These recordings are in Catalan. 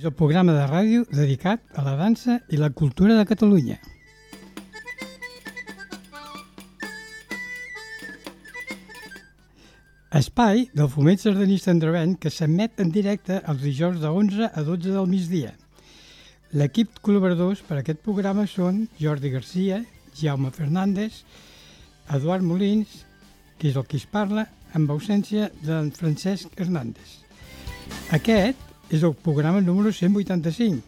és el programa de ràdio dedicat a la dansa i la cultura de Catalunya. Espai del Foment Sardanista Andrevent que s'emet en directe els dijous de 11 a 12 del migdia. L'equip col·laboradors per a aquest programa són Jordi Garcia, Jaume Fernández, Eduard Molins, que és el que es parla, amb ausència d'en Francesc Hernández. Aquest és el programa número 185,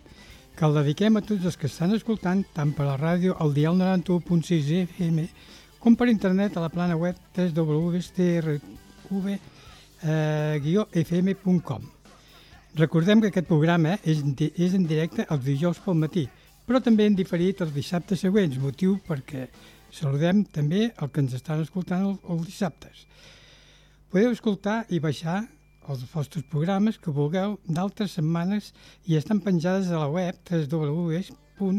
que el dediquem a tots els que estan escoltant tant per la ràdio al dial 91.6 FM com per internet a la plana web www.strv-fm.com. Recordem que aquest programa és, és en directe els dijous pel matí, però també en diferit els dissabtes següents, motiu perquè saludem també el que ens estan escoltant els dissabtes. Podeu escoltar i baixar els vostres programes que vulgueu d'altres setmanes i estan penjades a la web www.rtv-fm.com.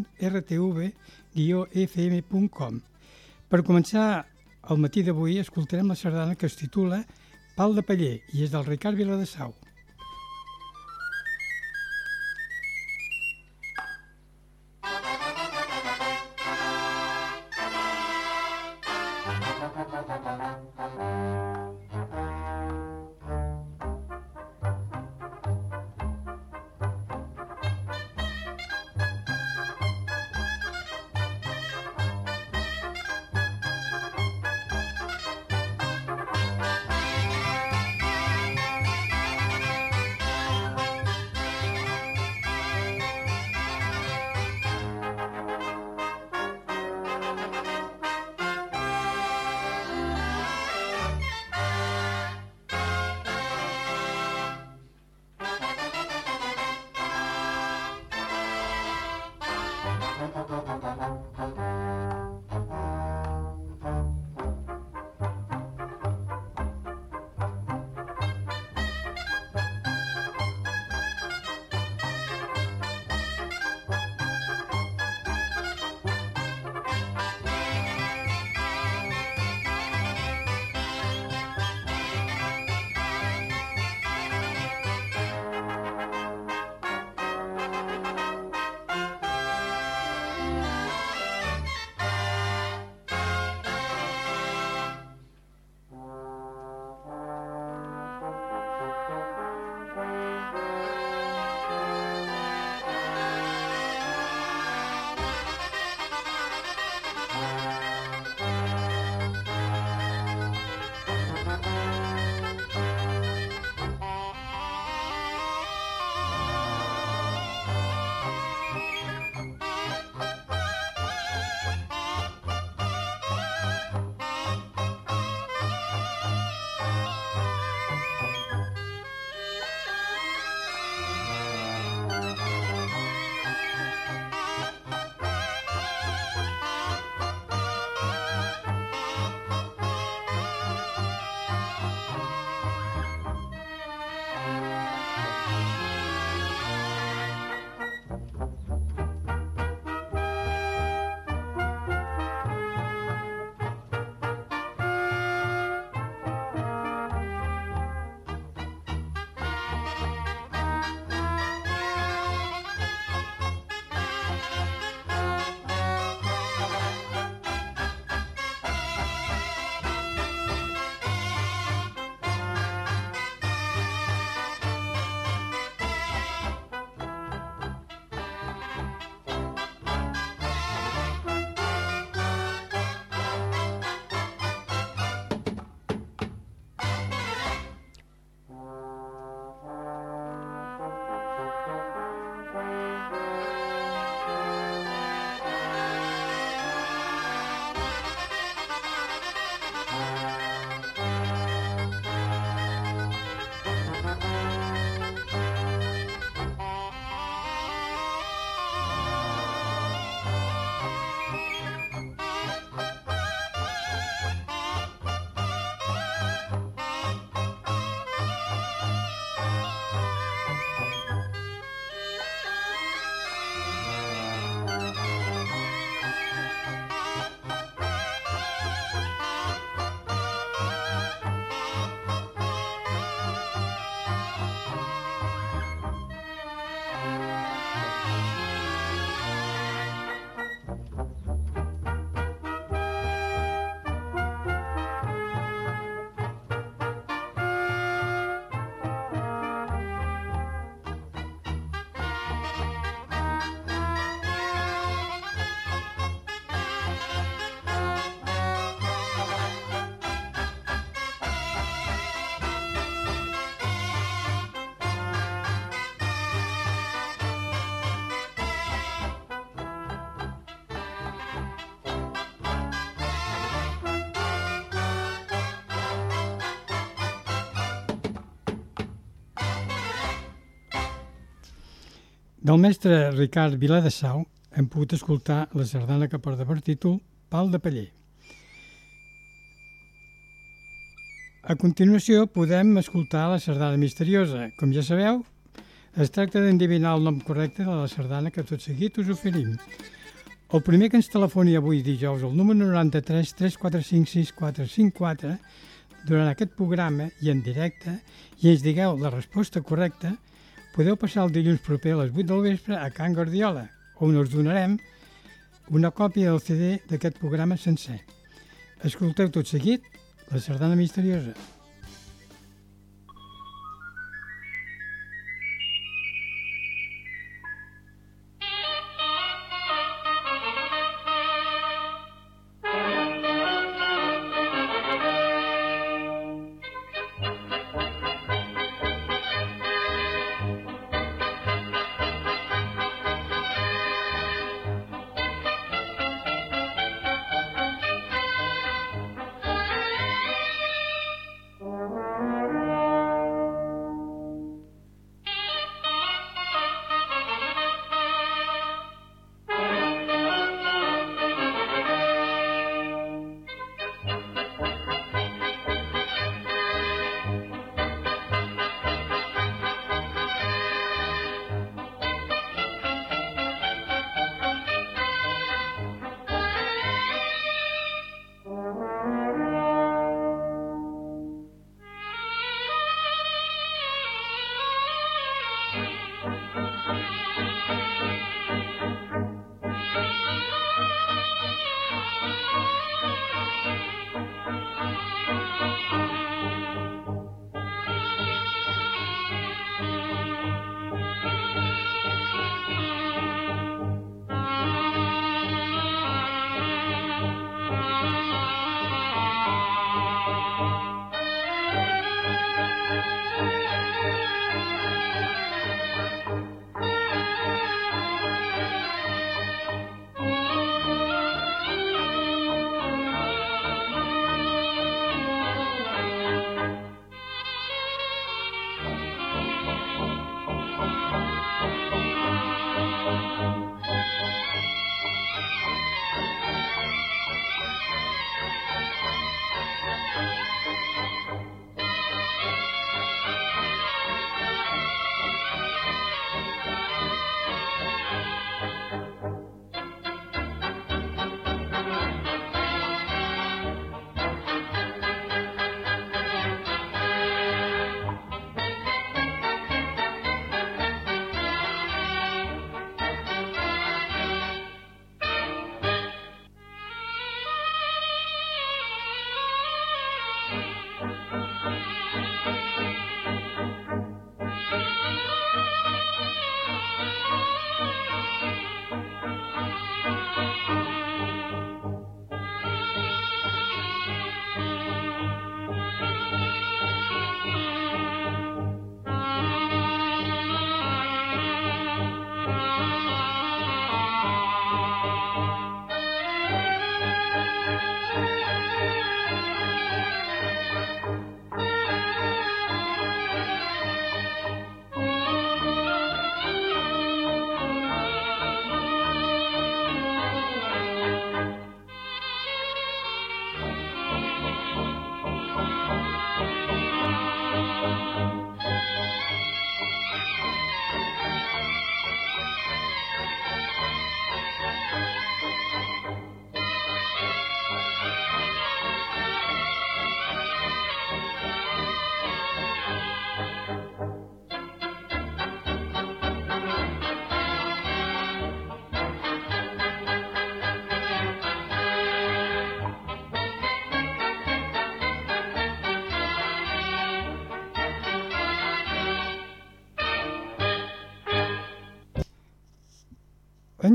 Per començar el matí d'avui escoltarem la sardana que es titula Pal de Paller i és del Ricard Viladesau. Del mestre Ricard Viladesau hem pogut escoltar la sardana que porta per títol Pal de Paller. A continuació podem escoltar la sardana misteriosa. Com ja sabeu, es tracta d'endevinar el nom correcte de la sardana que tot seguit us oferim. El primer que ens telefoni avui dijous al número 93 345 6454 durant aquest programa i en directe i ens digueu la resposta correcta, podeu passar el dilluns proper a les 8 del vespre a Can Guardiola, on us donarem una còpia del CD d'aquest programa sencer. Escolteu tot seguit la sardana misteriosa.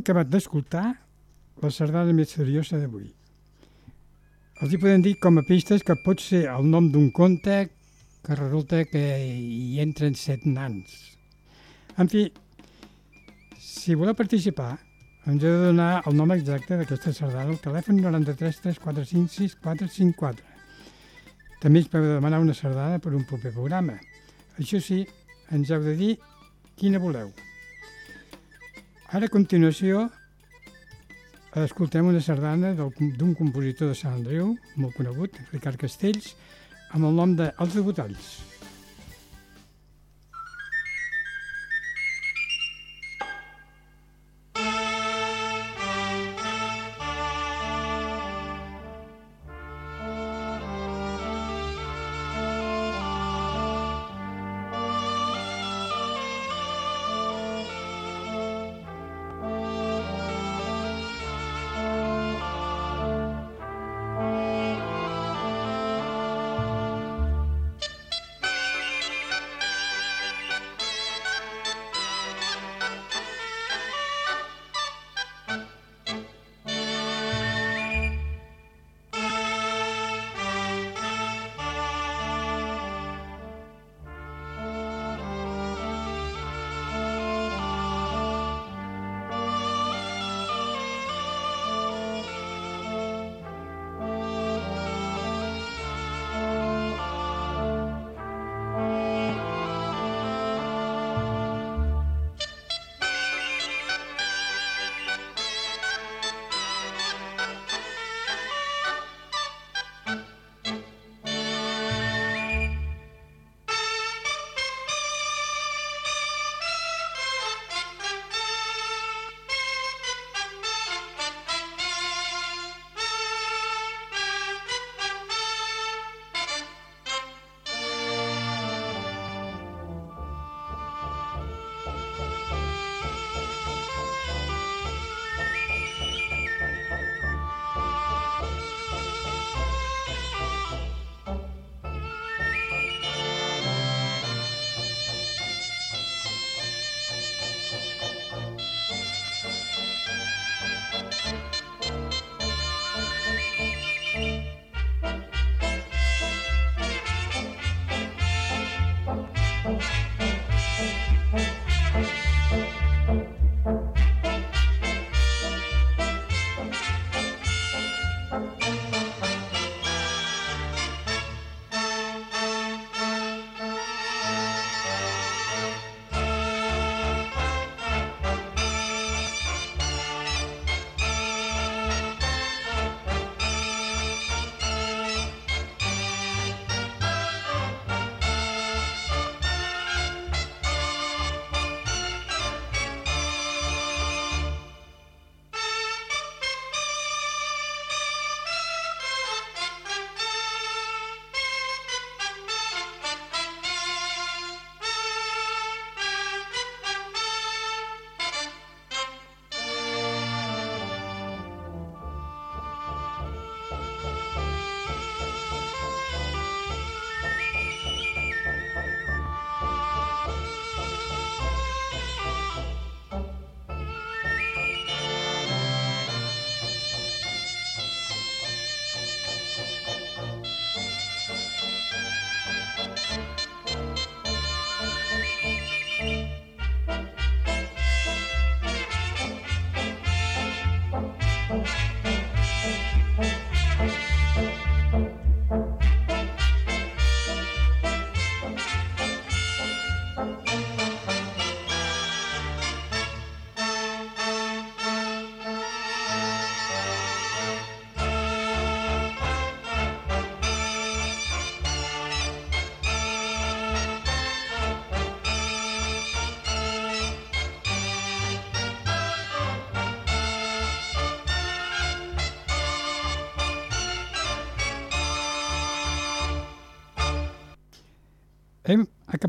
Acabat d'escoltar la sardana misteriosa d'avui. Els hi podem dir com a pistes que pot ser el nom d'un conte que resulta que hi entren set nans. En fi, si voleu participar, ens heu de donar el nom exacte d'aquesta sardana al telèfon 93 345 6454. També ens podeu demanar una sardana per un proper programa. Això sí, ens heu de dir quina voleu. Ara, a continuació, escoltem una sardana d'un compositor de Sant Andreu, molt conegut, Ricard Castells, amb el nom de Els Degotalls. Hem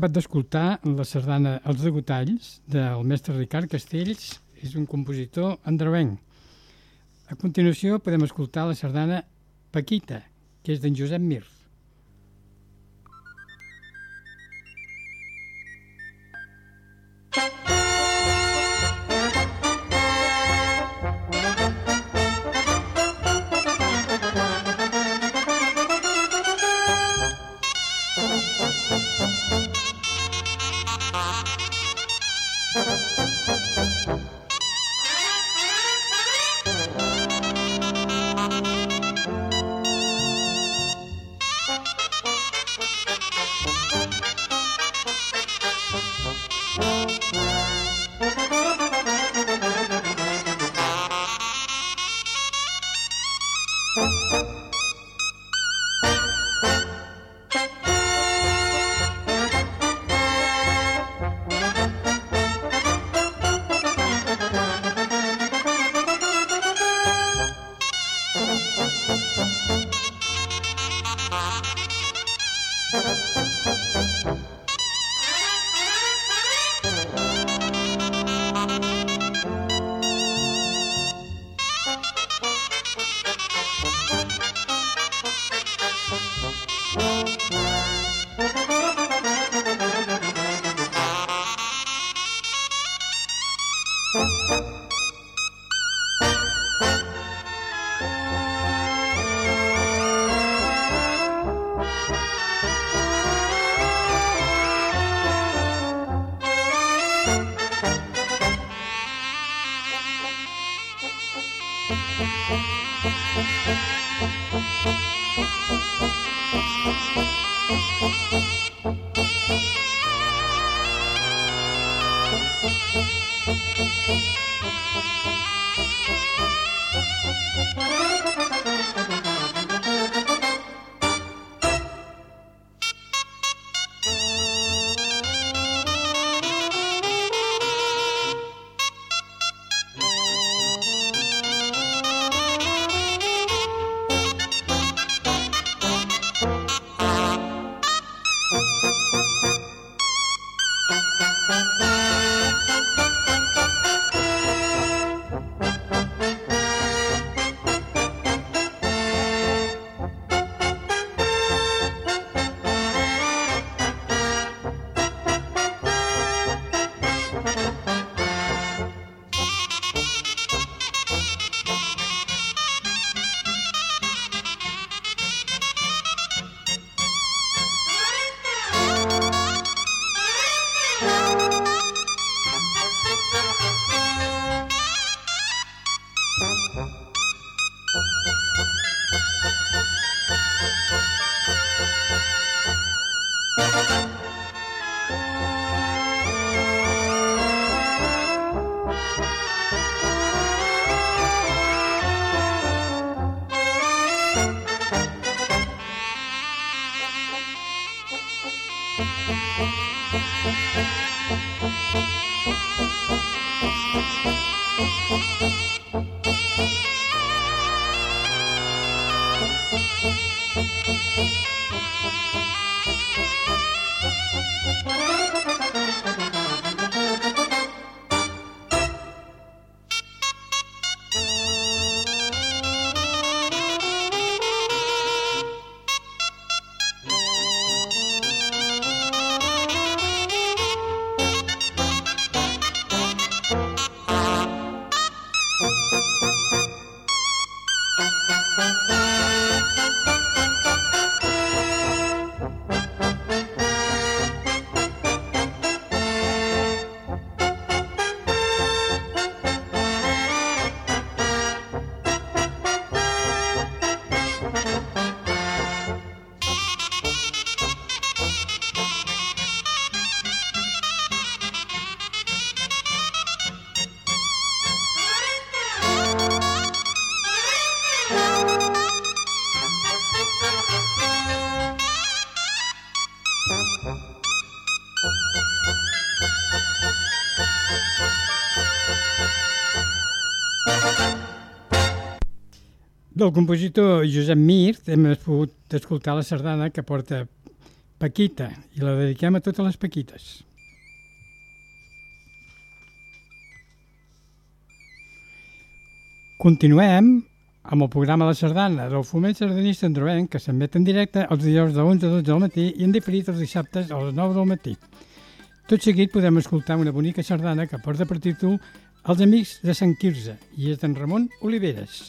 acabat d'escoltar la sardana Els degotalls del mestre Ricard Castells, és un compositor andreuenc. A continuació podem escoltar la sardana Paquita, que és d'en Josep Mir. Música Música Del compositor Josep Mir hem pogut escoltar la sardana que porta Paquita i la dediquem a totes les Paquites. Continuem amb el programa La Sardana del Foment Sardanista Androvenc que s'emet en directe els dijous de 11 a 12 del matí i en diferit els dissabtes a les 9 del matí. Tot seguit podem escoltar una bonica sardana que porta per títol Els Amics de Sant Quirze i és d'en Ramon Oliveres.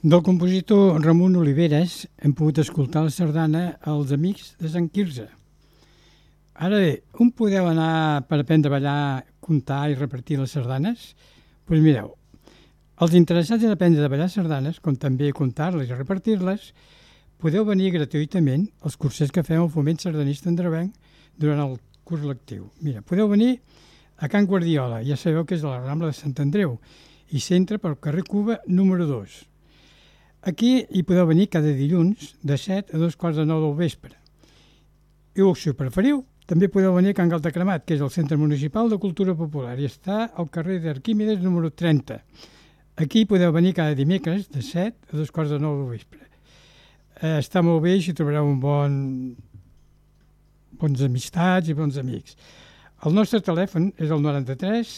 Del compositor Ramon Oliveres hem pogut escoltar la sardana Els Amics de Sant Quirze. Ara bé, on podeu anar per aprendre a ballar, comptar i repartir les sardanes? Doncs pues mireu, els interessats en aprendre a ballar sardanes, com també comptar-les i repartir-les, podeu venir gratuïtament als cursos que fem al Foment Sardanista Andrevenc durant el curs lectiu. Mira, podeu venir a Can Guardiola, ja sabeu que és a la Rambla de Sant Andreu, i centre pel carrer Cuba número 2. Aquí hi podeu venir cada dilluns de 7 a 2 quarts de 9 del vespre. I si ho preferiu, també podeu venir a Can Galta Cremat, que és el Centre Municipal de Cultura Popular i està al carrer d'Arquímedes número 30. Aquí podeu venir cada dimecres de 7 a 2 quarts de 9 del vespre. Eh, està molt bé i trobareu un bon bons amistats i bons amics. El nostre telèfon és el 93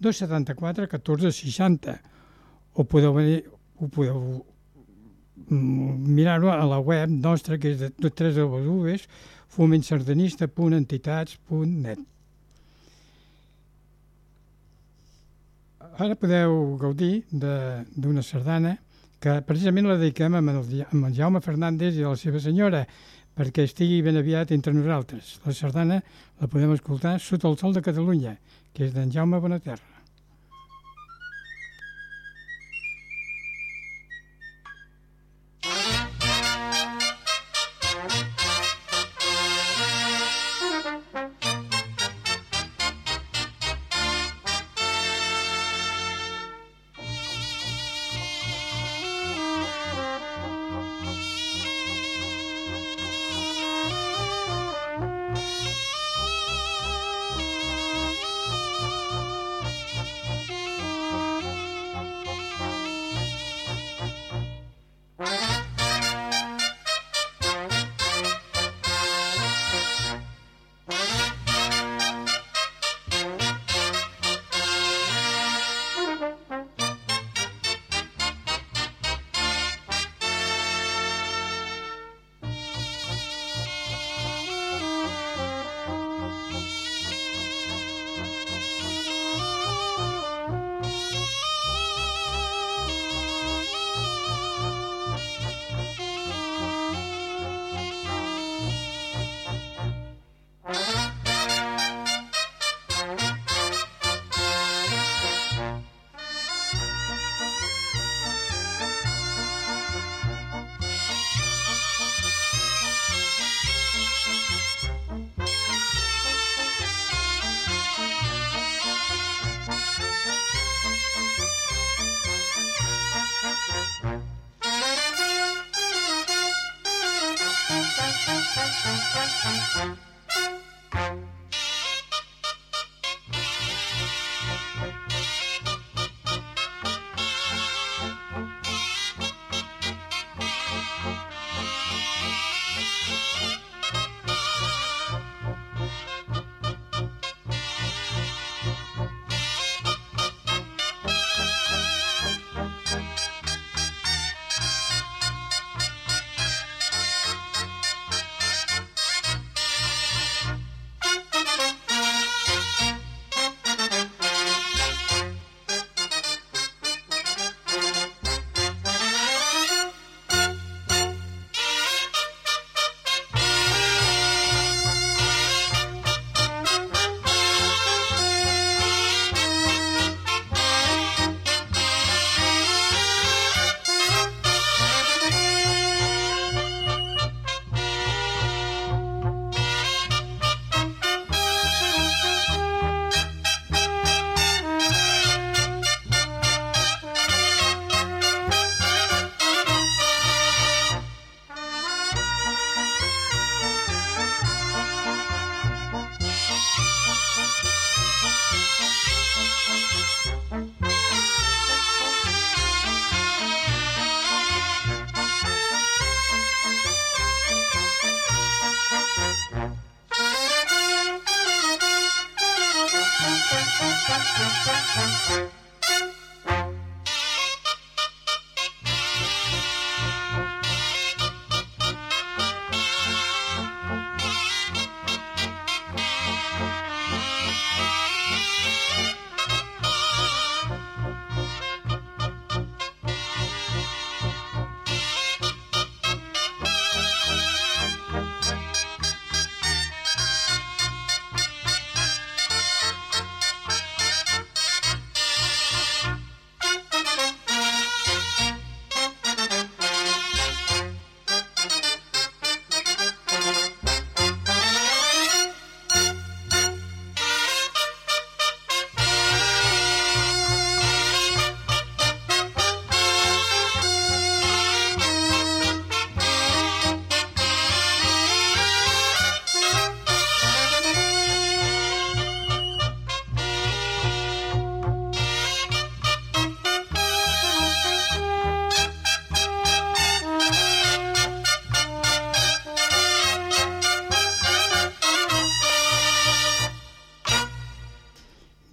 274 14 60 o podeu venir, ho podeu mirar-ho a la web nostra, que és de, de 3 wwws, fomentsardanista.entitats.net. Ara podeu gaudir d'una sardana que precisament la dediquem amb el Jaume Fernández i a la seva senyora, perquè estigui ben aviat entre nosaltres. La sardana la podem escoltar sota el sol de Catalunya, que és d'en Jaume Bonaterra.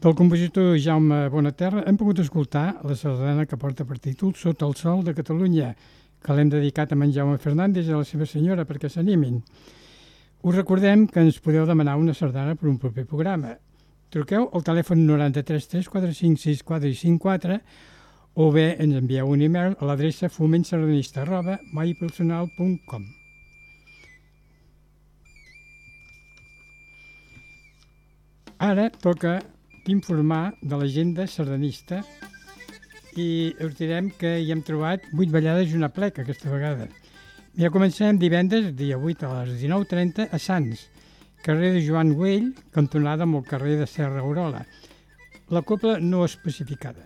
Del compositor Jaume Bonaterra hem pogut escoltar la sardana que porta per títol Sota el sol de Catalunya, que l'hem dedicat a en Jaume Fernández i a la seva senyora perquè s'animin. Us recordem que ens podeu demanar una sardana per un proper programa. Truqueu al telèfon 93 345 64 i 54 o bé ens envieu un e-mail a l'adreça fomentsardanista arroba maipersonal.com Ara toca d'informar de l'agenda sardanista i us direm que hi hem trobat 8 ballades i una pleca aquesta vegada. Ja comencem divendres, dia 8 a les 19.30 a Sants, carrer de Joan Güell, cantonada amb el carrer de Serra Aurola. La copla no especificada.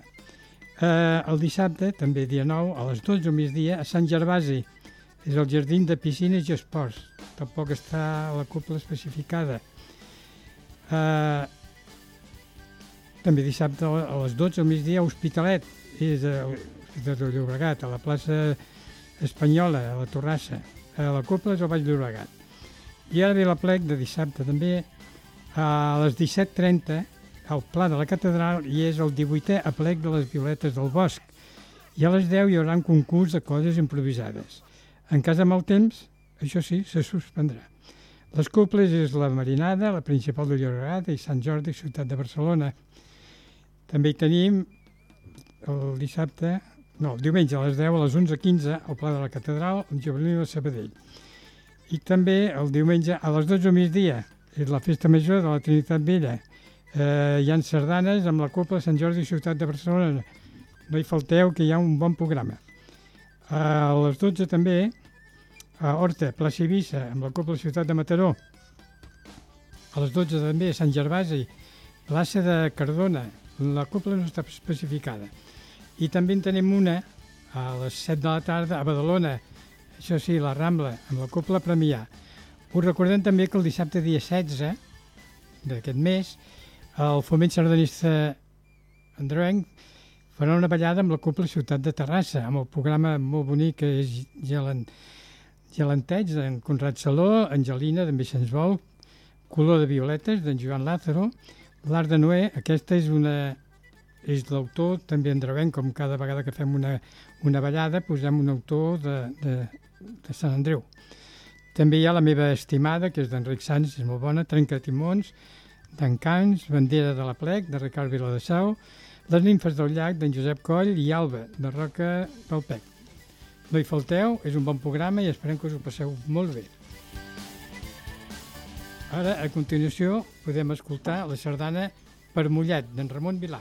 Eh, el dissabte, també dia 9, a les 12 al migdia, a Sant Gervasi, és el jardí de piscines i esports. Tampoc està la copla especificada. Eh, també dissabte a les 12 al migdia a Hospitalet, és a, de Llobregat, a la plaça Espanyola, a la Torrassa. A la Copla és al Baix Llobregat. I ara ve la plec de dissabte també a les 17.30 al Pla de la Catedral i és el 18è aplec de les Violetes del Bosc. I a les 10 hi haurà un concurs de coses improvisades. En cas de mal temps, això sí, se suspendrà. Les coples és la Marinada, la principal de Llobregat i Sant Jordi, ciutat de Barcelona. També hi tenim el dissabte, no, el diumenge a les 10 a les 11.15 al Pla de la Catedral, el Juvenil de Sabadell. I també el diumenge a les 12 al migdia, és la festa major de la Trinitat Vella. Eh, hi ha sardanes amb la Copla Sant Jordi Ciutat de Barcelona. No hi falteu, que hi ha un bon programa. A les 12 també a Horta, plaça Eivissa, amb la Copla Ciutat de Mataró. A les 12 també a Sant Gervasi, plaça de Cardona, la copla no està especificada. I també en tenim una a les 7 de la tarda a Badalona, això sí, la Rambla, amb la copla Premià. Us recordem també que el dissabte dia 16 d'aquest mes el Foment Sardanista Androenc farà una ballada amb la Cúpula Ciutat de Terrassa, amb el programa molt bonic que és Gelen, Gelanteig d'en Conrad Saló, Angelina d'en Vicenç Vol, Color de Violetes d'en Joan Lázaro, l'Art de Noé, aquesta és una és l'autor, també andreuenc, com cada vegada que fem una, una ballada, posem un autor de, de, de Sant Andreu. També hi ha la meva estimada, que és d'Enric Sans, és molt bona, Trencatimons, d'Encants, Bandera de la Plec, de Ricard Viladesau, Les nimfes del llac, d'en Josep Coll i Alba, de Roca del Pec. No hi falteu, és un bon programa i esperem que us ho passeu molt bé. Ara, a continuació, podem escoltar la sardana Per Mollet, d'en Ramon Vilà.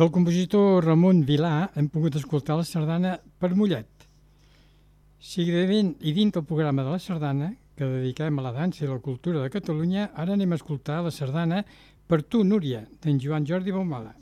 Del compositor Ramon Vilà hem pogut escoltar la sardana per Mollet. Seguidament i dins del programa de la sardana, que dediquem a la dansa i la cultura de Catalunya, ara anem a escoltar la sardana Per tu, Núria, d'en Joan Jordi Baumala.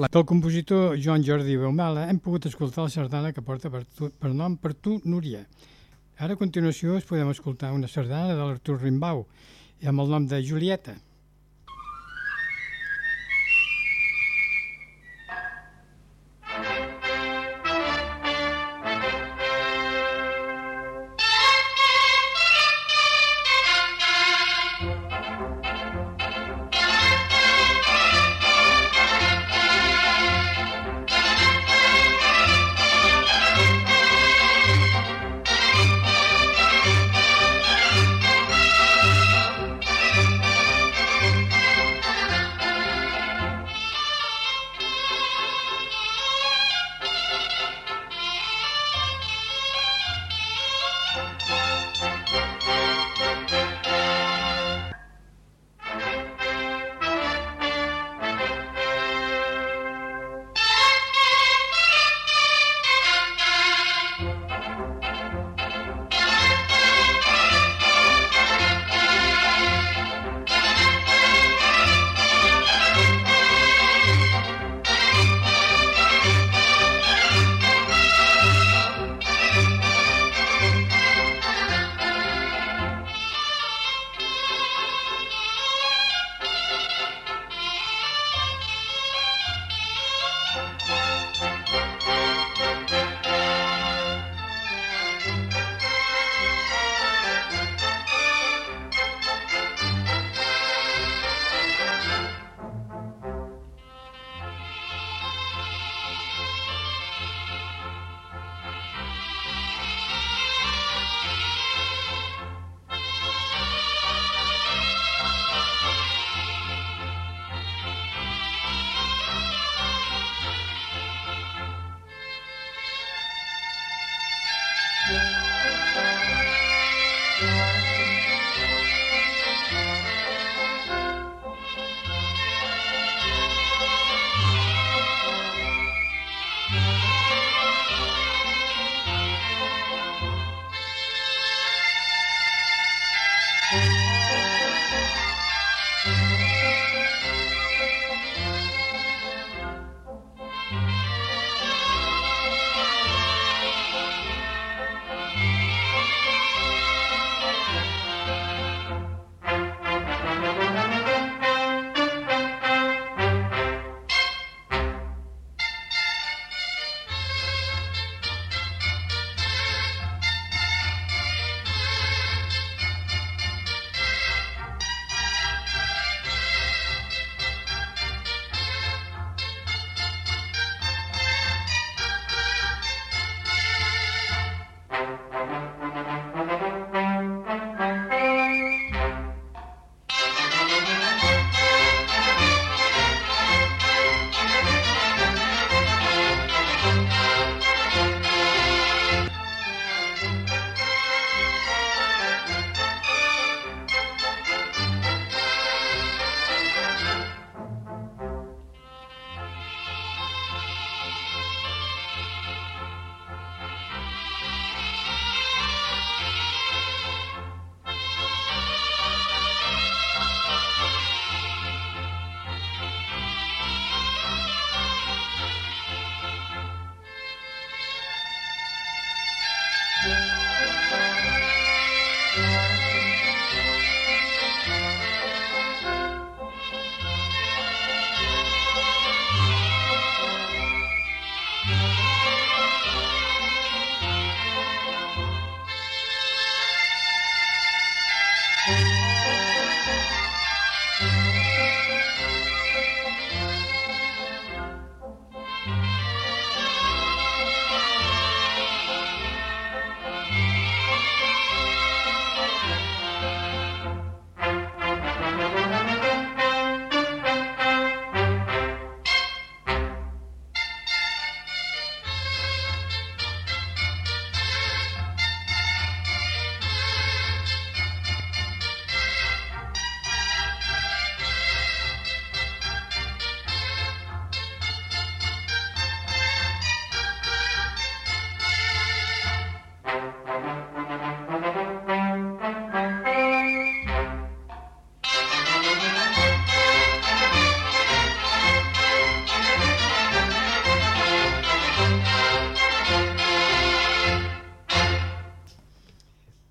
La, del compositor Joan Jordi Beumala hem pogut escoltar la sardana que porta per, tu, per nom per tu, Núria. Ara a continuació es podem escoltar una sardana de l'Artur Rimbau amb el nom de Julieta.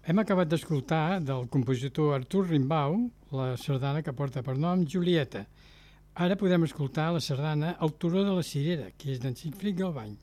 Hem acabat d'escoltar del compositor Artur Rimbaud la sardana que porta per nom Julieta. Ara podem escoltar la sardana El turó de la cirera, que és d'en Sigfrid Galbany.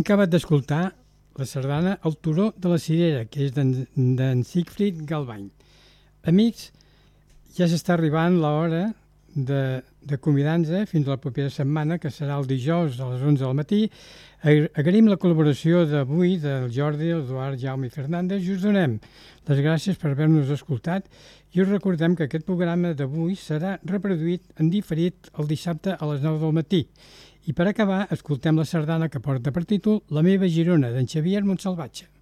Hem acabat d'escoltar la sardana El turó de la cirera, que és d'en Siegfried Galbany. Amics, ja s'està arribant l'hora de, de convidar-nos fins a la propera setmana, que serà el dijous a les 11 del matí. Agraïm la col·laboració d'avui del Jordi, Eduard, Jaume i Fernández i us donem les gràcies per haver-nos escoltat i us recordem que aquest programa d'avui serà reproduït en diferit el dissabte a les 9 del matí i per acabar, escoltem la sardana que porta per títol La meva Girona, d'en Xavier Montsalvatge.